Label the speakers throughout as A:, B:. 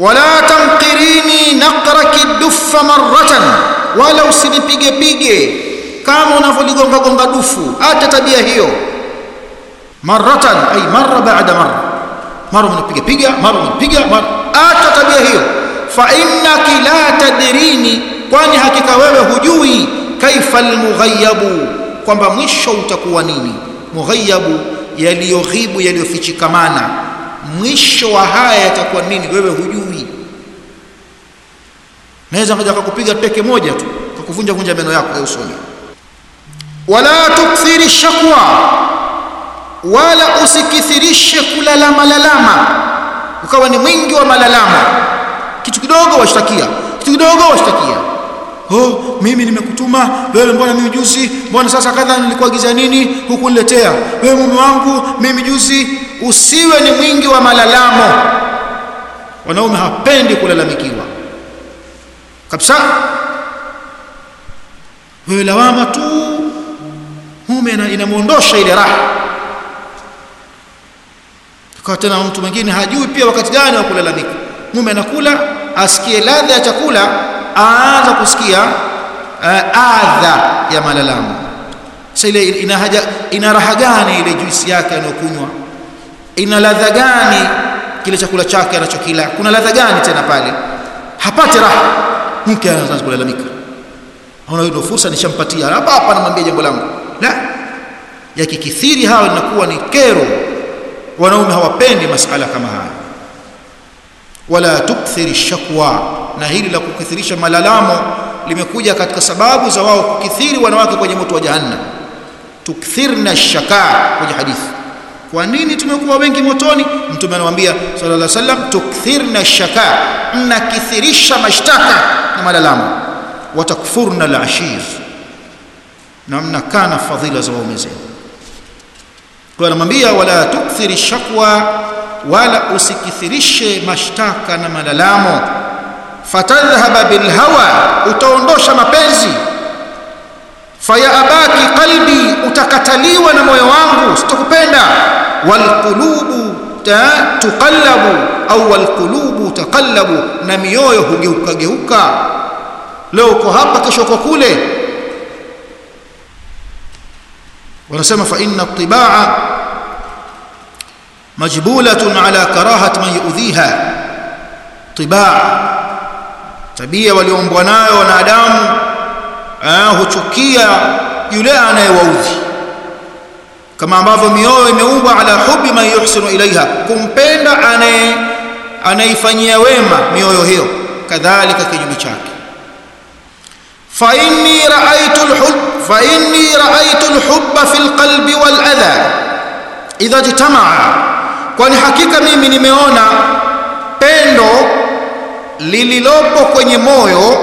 A: wala tanqirini naqraki duffa marratan. Wala usinipige pige kama unavyoligonga gonga dufu. Hata tabia hiyo. Marratan ay marra baada marra. Mara unipiga piga mara unipiga mara. Hata tabia hiyo. Fa innaki la tadrini kwani hakika wewe hujui kaifa almughayyabu kwamba mwisho utakuwa nini? Mughayabu yaliyoghibu yaliyofichikamana mwisho wa haya yatakuwa nini? Wewe hujui. Naweza kaja kukupiga teke moja tu kukuvunja vunja meno yako ya usoni wala tukthiri shakwa wala usikithirishe kulalama lalama ukawa ni mwingi wa malalama. Kitu kidogo washtakia kitu kidogo washtakia. Oh mimi nimekutuma. Wewe mbona mimi juzi? Mbona sasa kadha nilikuagiza nini? Hukuniletea wewe mume wangu mimi juzi usiwe ni mwingi wa malalamo. Wanaume hapendi kulalamikiwa. Kabisa. Wewe lawama tu. Mume inamwondosha ile raha. Kwa tena mtu mwingine hajui pia wakati gani wa kulalamika. Mume anakula asikie ladha ya chakula aanza kusikia uh, adha ya malalamo. Sasa ile ina raha gani ile juisi yake anayokunywa ina ladha gani kile chakula chake anachokila? Kuna ladha gani tena pale? Hapati raha. Mke anaanza kulalamika. Ana hiyo fursa nishampatia. Hapa hapa namwambia jambo langu. La. Yakikithiri hawa linakuwa ni kero. Wanaume hawapendi masala kama haya. Wala tukthiri shakwa. Na hili la kukithirisha malalamo limekuja katika sababu za wao kukithiri wanawake kwenye moto wa jahannam. Tukthirna shaka kwenye hadithi kwa nini tumekuwa wengi motoni? Mtume anawaambia sallallahu alaihi wasallam tukthirna shaka mnakithirisha mashtaka na malalamo watakfurna alashir na mnakaa na fadhila za waume zenu. Kwa anamwambia wala tukthiri shakwa wala usikithirishe mashtaka na malalamo. Fatadhhaba bilhawa utaondosha mapenzi. Fayaabaki qalbi utakataliwa na moyo wangu sitakupenda والقلوب تقلب أو والقلوب تقلب. نميويه جوكا جوكا لو كهبك شوكوكولي ونسمى فإن الطباع مجبولة على كراهة من يؤذيها طباع تبية وليومبناء ونادام آه تكية يلعن ووذي kama ambavyo mioyo imeumbwa ala hubi man yuhsinu ilaiha kumpenda anaye anaifanyia wema mioyo hiyo kadhalika kinyume chake. Fa inni raaitu alhub fa inni raaitu alhubba fi alqalbi waladha idha jitamaa kwani hakika mimi nimeona pendo lililopo kwenye moyo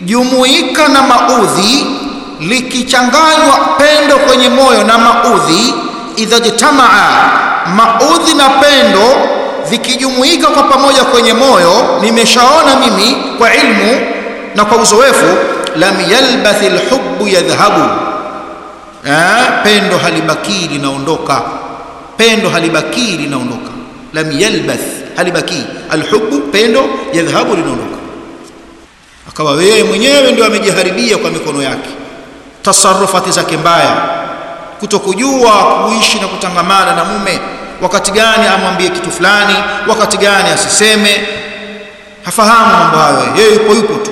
A: likijumuika na maudhi likichanganywa pendo kwenye moyo na maudhi idha jitamaa maudhi na pendo vikijumuika kwa pamoja kwenye moyo nimeshaona mimi kwa ilmu na kwa uzoefu lam yalbath alhubbu yadhhabu. Eh, pendo halibakii linaondoka. Pendo halibakii linaondoka. Lam yalbath halibakii. Alhubbu pendo yadhhabu linaondoka. Akawa wewe mwenyewe ndio amejiharibia kwa mikono yake tasarufati zake mbaya kutokujua kuishi na kutangamana na mume wakati gani amwambie kitu fulani wakati gani asiseme. Hafahamu mambo hayo yeye yupo yupo tu.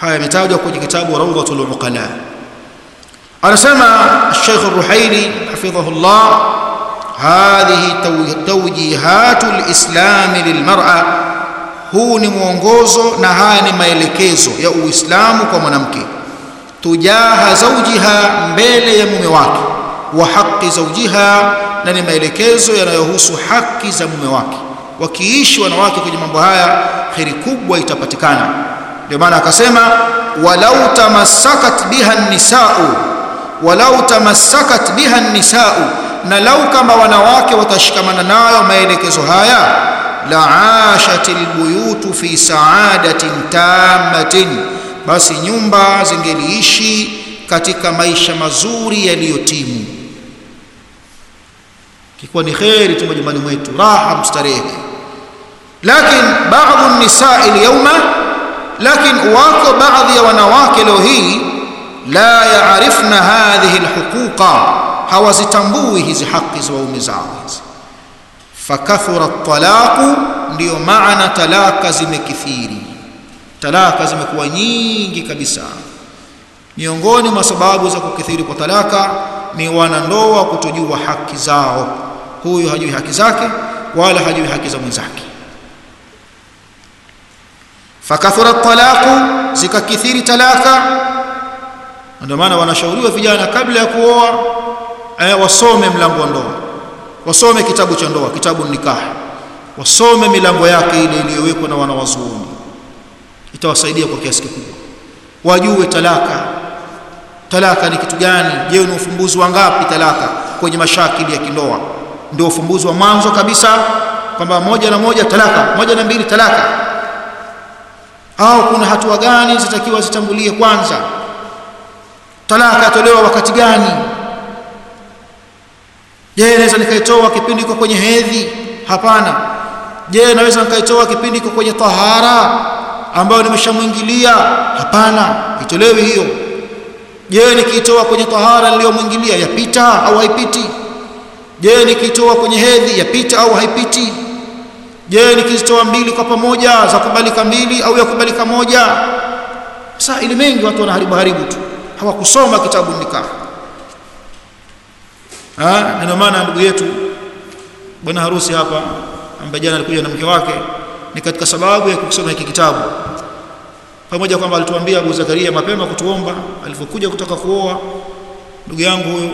A: Haya yametajwa kwenye kitabu rawdatul uqala. Anasema Sheikh Ruhaili hafidhahullah hadhihi tawjihatu lislami lilmar'a. Huu ni mwongozo na haya ni maelekezo ya uislamu kwa mwanamke tujaha zaujiha, mbele ya mume wake wa haki zaujiha, na ni maelekezo yanayohusu haki za mume wake. Wakiishi wanawake kwenye mambo haya kheri kubwa itapatikana. Ndio maana akasema walau tamassakat biha nisau walau tamassakat biha nisau na lau kama wanawake watashikamana nayo maelekezo haya laashat buyutu fi saadatin tammatin basi nyumba zingeliishi katika maisha mazuri yaliyotimu kikuwa ni kheri tu majumbani mwetu raha mstarehe lakini baadhi nisaa alyawma lakini wako baadhi ya wanawake leo hii la yaarifna hadhihi alhuquqa hawazitambui hizi haki za waume zao hizi fakathura talaqu ndio maana talaka zimekithiri talaka zimekuwa nyingi kabisa. Miongoni mwa sababu za kukithiri kwa talaka ni wanandoa kutojua haki zao. Huyu hajui haki zake wala hajui haki za mwenzake. Fakathura talaqu zikakithiri talaka. Ndio maana wanashauriwa vijana kabla ya kuoa eh, wasome mlango wa ndoa. Wasome kitabu cha ndoa kitabu nikah. Wasome milango yake ile iliyowekwa na wanawazuoni itawasaidia kwa kiasi kikubwa. Wajue talaka. Talaka ni kitu gani? Je ni ufumbuzi wa ngapi talaka kwenye mashakili ya kindoa? Ndio ufumbuzi wa mwanzo kabisa kwamba moja na moja talaka moja na mbili talaka. Au kuna hatua gani zitakiwa zitambulie kwanza? Talaka tolewa wakati gani? Je naweza nikaitoa kipindi iko kwenye hedhi? Hapana. Je naweza nikaitoa kipindi iko kwenye tahara ambayo nimeshamwingilia? Hapana itolewi hiyo. Je nikitoa kwenye tahara niliyomwingilia yapita au haipiti? Je nikitoa kwenye hedhi yapita au haipiti? Je nikizitoa mbili kwa pamoja za kubalika mbili au ya kubalika moja? Sasa ili mengi watu wanaharibu haribu tu. Hawakusoma kitabu nikah ah ndio maana ndugu yetu bwana harusi hapa ambaye jana alikuja na mke wake ni katika sababu ya kusoma hiki kitabu. Pamoja kwamba alituambia Abu Zakaria mapema kutuomba alipokuja kutoka kuoa ndugu yangu huyo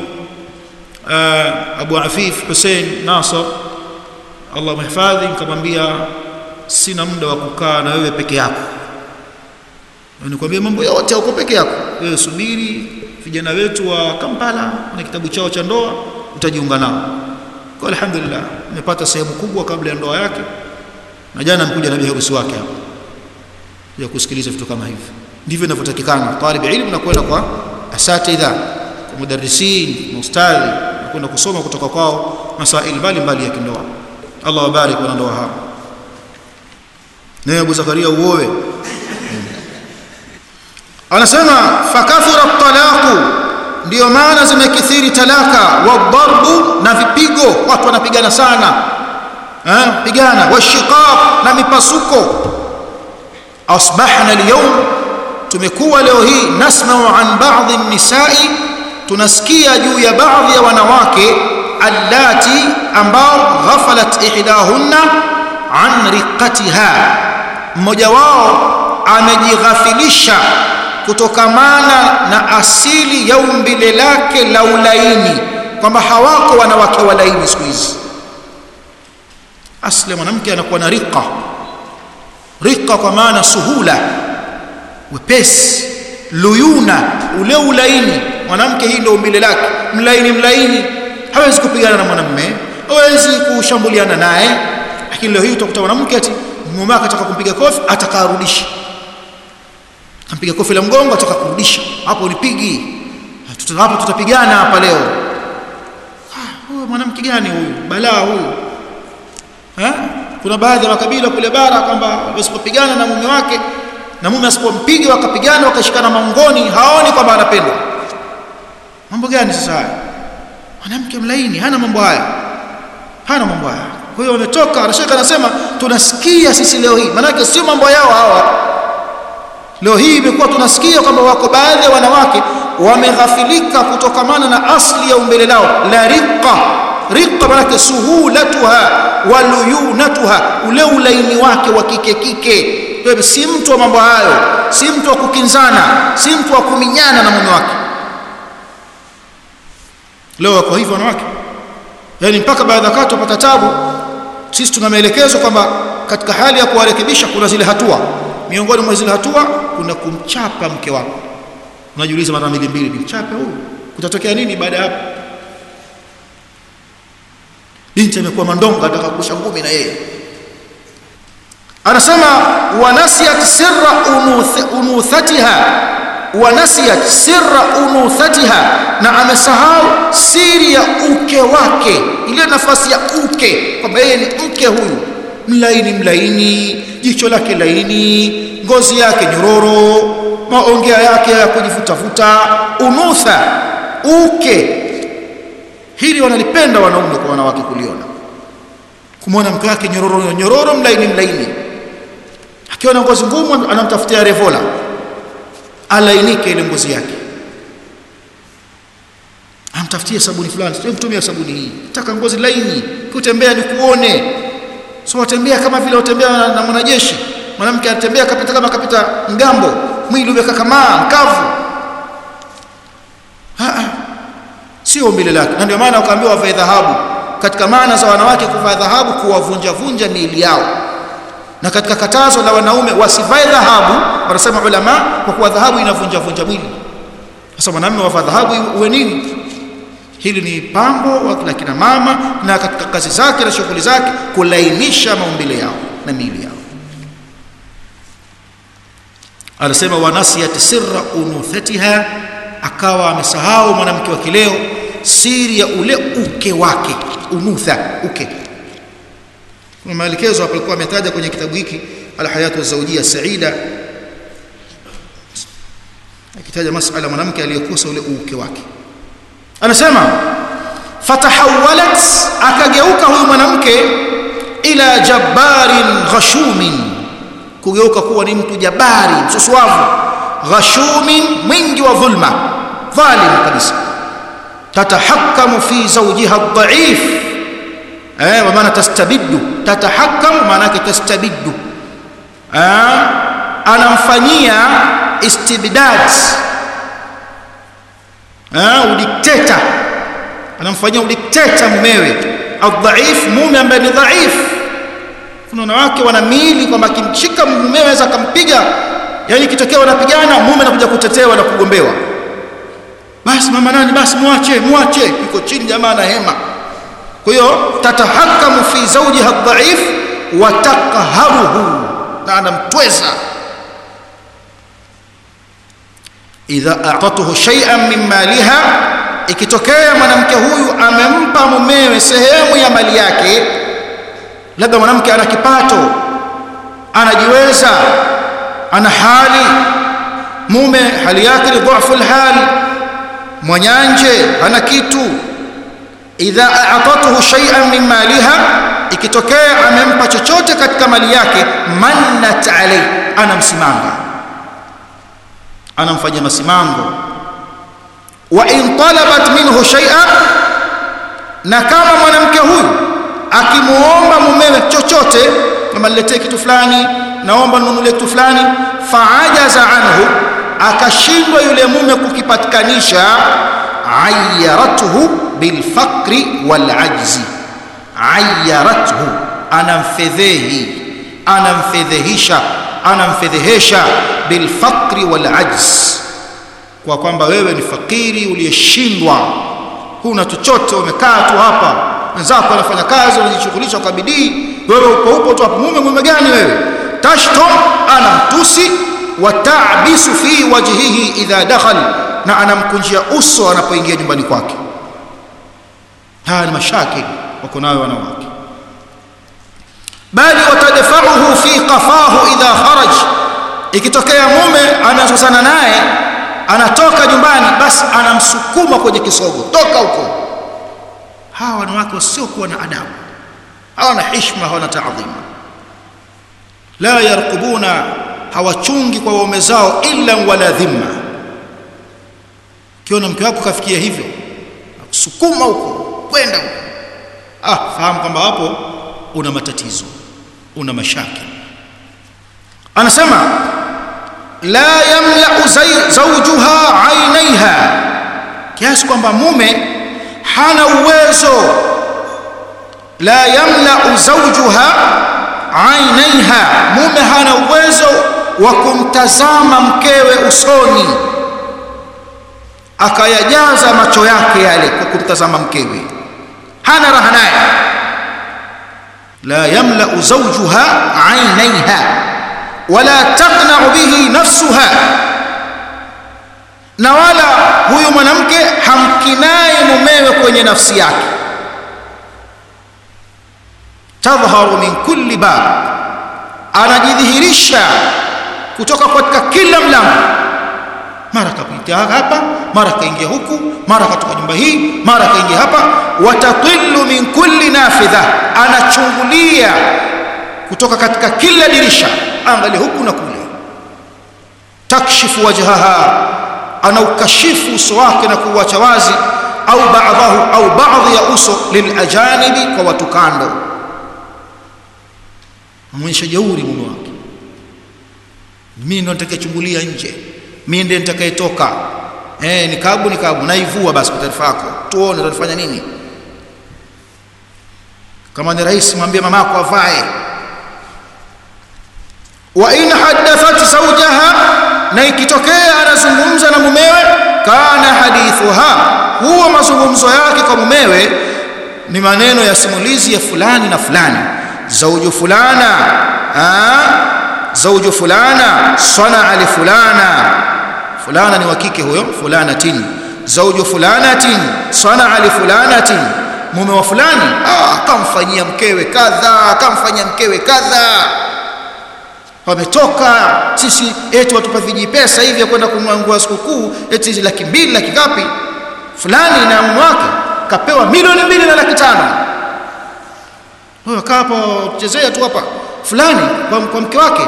A: Abu Afif Hussein Nasr Allah mhifadhi nikamwambia sina muda wa kukaa na wewe peke yako. Nikwambia mambo yote uko peke yako. Wewe subiri vijana wetu wa Kampala na kitabu chao cha ndoa utajiunga nao. Kwa alhamdulillah nimepata sehemu kubwa kabla ya ndoa yake na jana amekuja na biharusi wake hapo ya kusikiliza vitu kama hivi. Ndivyo inavyotakikana. Talib ilmu na kwenda kwa asatidha kwa mudarrisin mustadhi na kwenda kusoma kutoka kwao masaili mbalimbali ya kindoa. Allah wabarik wana ndoa hao. Naye Abu Zakaria uoe. Anasema fakathura talaqu. Ndio maana zimekithiri talaka. Wadharbu na vipigo. Watu wanapigana sana pigana. Washiqaq na mipasuko. Asbahna alyawm. Tumekuwa leo hii nasma'u an ba'dhi an-nisa'i. Tunasikia juu ya baadhi ya wanawake allati ambao ghafalat ihdahunna an riqatiha mmoja wao amejighafilisha kutokamana na asili ya umbile lake la ulaini kwamba hawako wanawake walaini siku hizi asli mwanamke anakuwa na riqa. Riqa kwa maana suhula wepesi luyuna ule ulaini. Mwanamke hii ndio umbile lake mlaini mlaini. Hawezi kupigana na mwanamume hawezi kushambuliana naye. Lakini leo hii utakuta mwanamke ati mume wake ataka kumpiga kofi atakarudisha kampiga kofi la mgongo ataka kurudisha. Hapo ulipigi. Hapo tutapigana hapa leo. Huyo mwanamke gani huyu? Balaa huyu eh kuna baadhi ya makabila kule bara kwamba wasipopigana na mume wake na mume asipompiga wakapigana wakashikana mangoni haoni kwamba anapendwa. Mambo gani sasa haya? Mwanamke mlaini hana mambo haya. Hana mambo haya. Kwa hiyo wametoka anashaka anasema tunasikia sisi leo hii. Maana sio mambo yao hawa. Leo hii imekuwa tunasikia kwamba wako baadhi ya wanawake wameghafilika kutokamana na asli ya umbele lao la riqa riqa maanake suhulatuha waluyunatuha ule ulaini wake wa kike kike. Si mtu wa mambo hayo si mtu wa kukinzana si mtu wa kuminyana na mume wake. Leo wako hivyo wanawake. Yani mpaka baadhi ya wakati wapata tabu. Sisi tuna maelekezo kwamba katika hali ya kuwarekebisha kuna zile hatua. Miongoni mwa zile hatua kuna kumchapa mke wako. Unajiuliza mara mbili mbili nimchape huyu. Kutatokea nini baada ya hapo binti amekuwa mandonga anataka kurusha ngumi na yeye. Anasema wanasiyat sirra unuthatiha wa nasiyat sirra unuthatiha. Na amesahau siri ya uke wake ile nafasi ya uke kwamba yeye ni uke huyu. Mlaini mlaini jicho lake laini ngozi yake nyororo maongea yake ya kujifutafuta. Unutha uke hili wanalipenda wanaume kwa wanawake kuliona. Kumwona mke wake nyororo nyororo mlaini mlaini. Akiona na ngozi ngumu anamtafutia revola. Alainike ile ngozi yake. Amtafutie sabuni fulani. Mtumia sabuni hii. Nataka ngozi laini. Kutembea ni kuone. So watembea kama vile watembea na mwanajeshi. Mwanamke anatembea kapita kama kapita ng'ambo mwili umekakamaa mkavu sio umbile lake. Na ndio maana ukaambiwa wavae dhahabu. Katika maana za wanawake kuvaa dhahabu kuwavunja vunja miili yao. Na katika katazo la wanaume wasivae dhahabu wanasema ulama kwa kuwa dhahabu inavunja vunja mwili. Sasa mwanamume wavaa dhahabu uwe nini? Hili ni pambo la kina mama na katika kazi zake na shughuli zake kulainisha maumbile yao na miili yao. Anasema wanasiyat sirra unuthatiha akawa amesahau mwanamke wa kileo siri ya ule uke wake unutha uke. Kuna maelekezo hapo alikuwa ametaja kwenye kitabu hiki alhayatu zawjia saida. Akitaja masala mwanamke aliyokosa ule uke wake. Anasema fatahawalat akageuka huyu mwanamke ila jabbarin ghashumin. Kugeuka kuwa ni mtu jabari msuswavu ghashumin mwingi wa dhulma dhalim kabisa tatahakamu fi zawjiha dhaif eh wa maana tastabiddu. Tatahakamu maana yake tastabiddu. Eh anamfanyia istibdad. Eh udikteta anamfanyia udikteta mumewe. Adhaif mume ambaye ni dhaif kuna wanawake wana miili kwamba akimshika mumewe aweza akampiga. Yani kitokea wanapigana mume anakuja kutetewa na kugombewa basi mama nani? Basi muache muache yuko chini jamaa na hema. Kwa hiyo tatahakamu fi zawjiha dhaif wa taqharuhu na anamtweza. Idha a'tatuhu shay'an min maliha ikitokea mwanamke huyu amempa mumewe sehemu ya mali yake labda mwanamke ana kipato anajiweza ana hali mume hali yake ni dhaifu alhal mwanyanje hana kitu. Idha aatathu shay'an min maliha ikitokea amempa chochote katika mali yake mannat alayhi anamsimanga anamfanyia masimango wa in talabat minhu shay'an na kama mwanamke huyu akimuomba mumewe chochote kama niletee kitu fulani naomba nunulie kitu fulani faajaza anhu akashindwa yule mume kukipatikanisha ayyarathu bilfaqri walajzi. Ayyarathu anamfedhehi anamfedhehisha anamfedhehesha bilfaqri walajz. Kwa kwamba wewe ni fakiri uliyeshindwa huna chochote umekaa tu hapa wenzako wanafanya kazi wanajishughulisha kwa bidii wewe uko upo tu hapo mume mume gani wewe? Tashto anamtusi wa ta'bisu fi wajhihi idha dakhal na anamkunjia uso anapoingia nyumbani kwake haya ni mashakili wako nayo wanawake bali watadfa'uhu fi qafahu idha kharaj ikitokea mume anazozana naye anatoka nyumbani basi anamsukuma kwenye kisogo toka huko hawa wanawake wasiokuwa na adabu hawana heshima hawana taadhima la yarqubuna hawachungi kwa waume zao illa wala dhimma. Kiona mke wako kafikia hivyo akusukuma huko kwenda huko. Ah fahamu kwamba hapo una matatizo una mashaka. anasema la yamla'u zawjuha ainaiha kiasi kwamba mume hana uwezo. La yamla'u zawjuha ainaiha mume hana uwezo wa kumtazama mkewe usoni akayajaza macho yake yale kwa kumtazama mkewe. Hana raha naye. La yamla'u zawjuha ainaiha wala taqna'u bihi nafsuha na wala huyu mwanamke hamkinai mumewe kwenye nafsi yake. Tadhharu min kulli bab anajidhihirisha kutoka katika kila mlango. Mara kapita hapa mara kaingia huku mara katoka nyumba hii mara kaingia hapa. Watatillu min kulli nafidha anachungulia kutoka katika kila dirisha angalia huku na kule. Takshifu wajhaha anaukashifu uso wake na kuuacha wazi au baadhahu au baadhi ya uso lilajanibi kwa watu kando. Amwonyesha jeuri mume mimi ndo nitakayechungulia nje. Mimi ndiye nitakayetoka. Eh ni kabu naivua basi kwa taarifa yako. Tuone utafanya nini. Kama ni rais mwambie mamako avae. Wa in haddathat zawjaha na ikitokea anazungumza na mumewe kana hadithuha. Huwa mazungumzo yake kwa mumewe ni maneno ya simulizi ya fulani na fulani. Zauju fulana zauju fulana sanaa li fulana. Fulana ni wa kike huyo fulanatin. Zauju fulanatin sanaa li fulanatin. Mume wa fulani ah kamfanyia mkewe kadha kamfanyia mkewe kadha. Wametoka sisi eti watupa viji pesa hivi ya kwenda kununua nguo sikukuu eti laki mbili laki ngapi? Fulani na mume wake kapewa milioni mbili na laki tano. Wewe kaa chezea tu hapa. Fulani kwa, kwa mke wake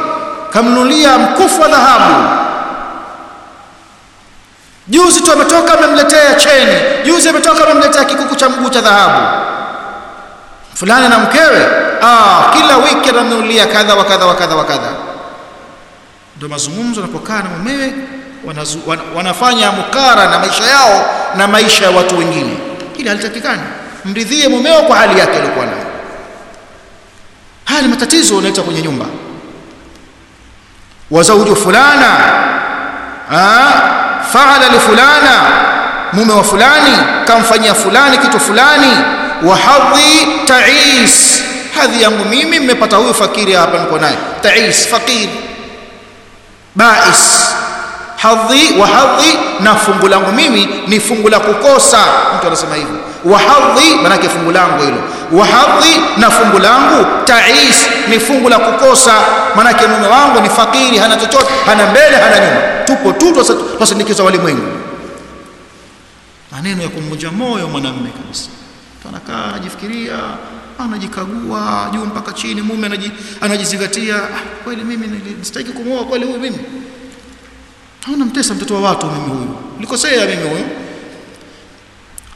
A: kamnunulia mkufu wa dhahabu. Juzi tu ametoka amemletea cheni. Juzi ametoka amemletea kikuku cha mguu cha dhahabu. Fulani na mkewe ah kila wiki anamnulia kadha wa kadha wa kadha wa kadha. Ndio mazungumzo yanapokaa na mumewe wanazu, wan, wanafanya mukara na maisha yao na maisha ya watu wengine. Ili halitakikani. Mridhie mumeo kwa hali yake aliyokuwa nayo. Haya ni matatizo unaleta kwenye nyumba wa zawju fulana faala li mume wa fulani kamfanyia fulani kitu fulani wa hadhi ta'is hadhi yangu mimi mmepata huyu fakiri hapa niko naye ta'is fakir bais hadhi wa hadhi na fungu langu mimi ni fungu la kukosa mtu wanasema hivyo wa manake fungu langu hilo. Wa hadhi na fungu langu ta'is ni fungu la kukosa. Maana mume wangu ni fakiri hana chochote hana mbele hana nyuma. Tupo tu twasindikiza walimwengu. Maneno ya kumvunja moyo mwanamume kabisa. Anakaa anajifikiria anajikagua juu mpaka chini mume anajizingatia ah, kweli mimi sitaki kumwoa kweli huyu mimi. Hauna mtesa mtoto wa watu mimi huyu. Nilikosea mimi huyu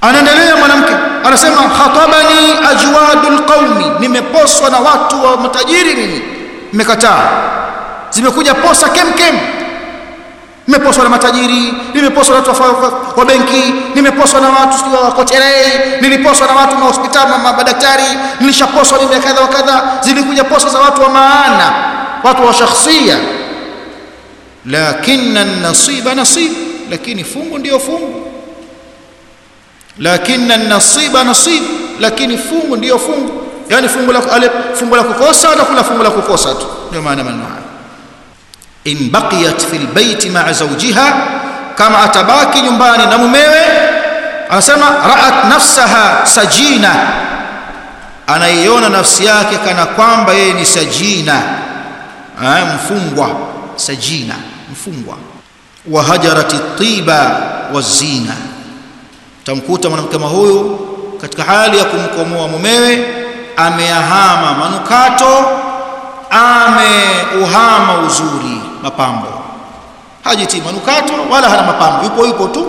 A: anaendelea mwanamke anasema khatabani ajwadul qaumi nimeposwa na watu wa matajiri mimi nimekataa. Zimekuja posa kem kem. Nimeposwa na matajiri nimeposwa na watu wa, benki nimeposwa na watu wa kotelei niliposwa na watu wa hospitali na madaktari nilishaposwa mimi kadha wa kadha. Zilikuja posa za watu wa maana watu wa shakhsia. Lakini nasiba nasib lakini fungu ndio fungu lakini nasiba nasib lakini fungu ndio fungu yani fungu la fungu la kukosa na kula fungu la kukosa tu ndio maana haya in baqiyat fil baiti ma'a zawjiha kama atabaki nyumbani na mumewe anasema ra'at nafsaha sajina anaiona nafsi yake kana kwamba yeye ni sajina ha, mfungwa sajina mfungwa wa hajarat tiba wa zina tamkuta mwanamke kama huyu katika hali ya kumkomoa mumewe ameahama manukato ameuhama uzuri mapambo. Hajitii manukato wala hana mapambo. Yupo yupo tu